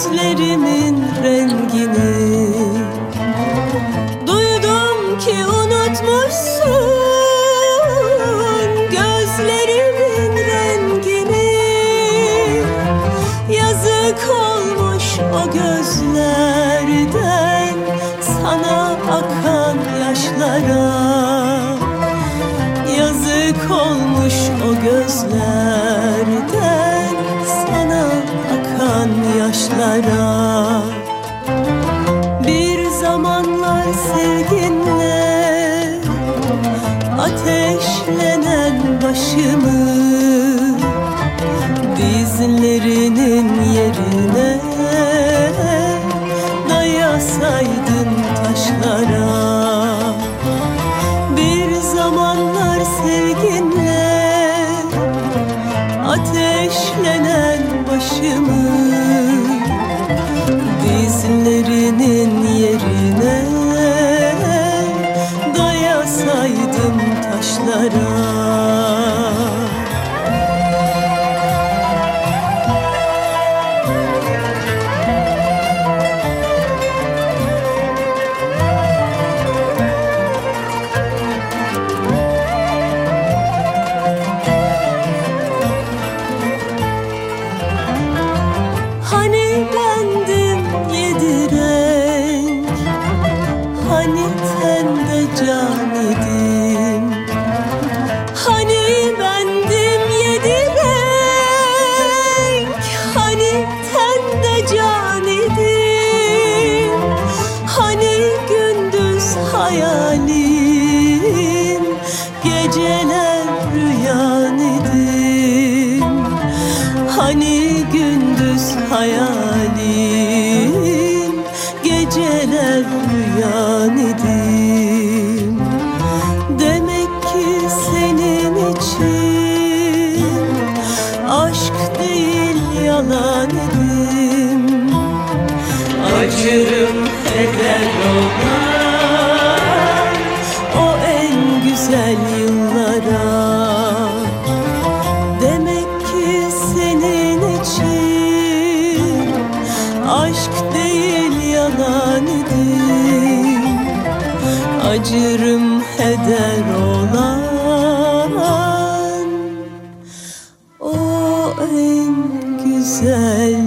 gözlerimin rengini. Duydum ki unutmuşsun gözlerimin rengini. Yazık olmuş o gözlerden sana akan yaşlara. Sevginle Ateşlenen başımı Dayasaydım taşlara. Hani bendim yedi renk Hani tende Geceler rüyan Hani gündüz hayalim Geceler rüyan Demek ki senin için Aşk değil yalan idim Acırım eder olan O en güzel Acırım heder olan O en güzel